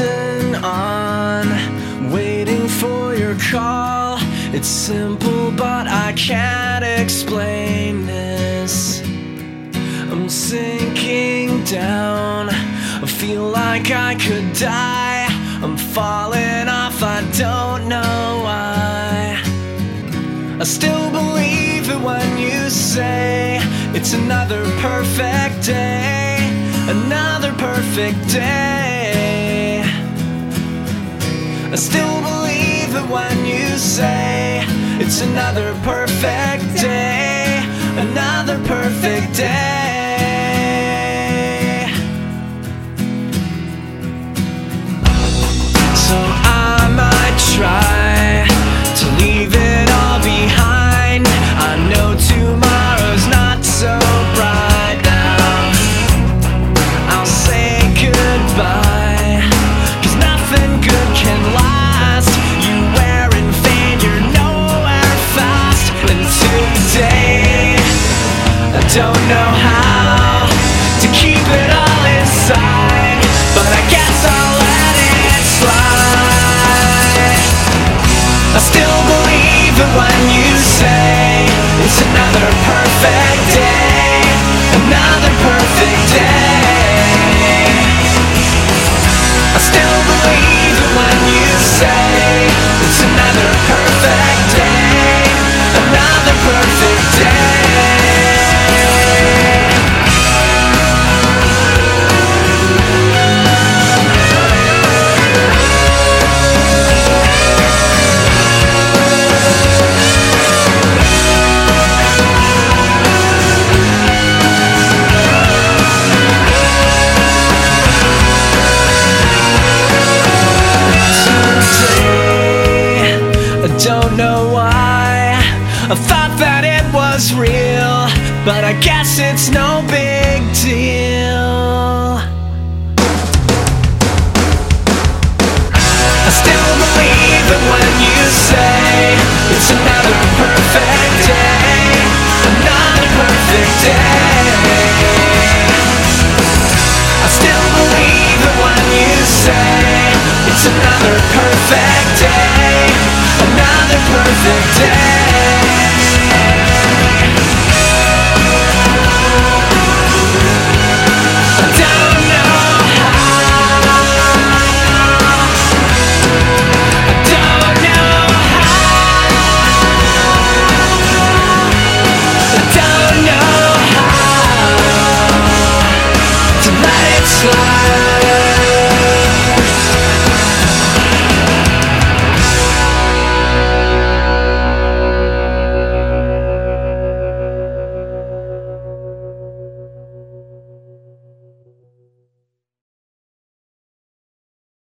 On, waiting for your call. It's simple, but I can't explain this. I'm sinking down, I feel like I could die. I'm falling off, I don't know why. I still believe it when you say it's another perfect day, another perfect day. I still believe it when you say it's another perfect day, another perfect day. Don't know how to keep it all inside. But I guess I'll let it slide. I still believe it when you say it's another perfect day. Another perfect was real, but I guess it's no big deal. I still believe it when you say it's another perfect day, another perfect day. I still believe it when you say it's another perfect day, another perfect.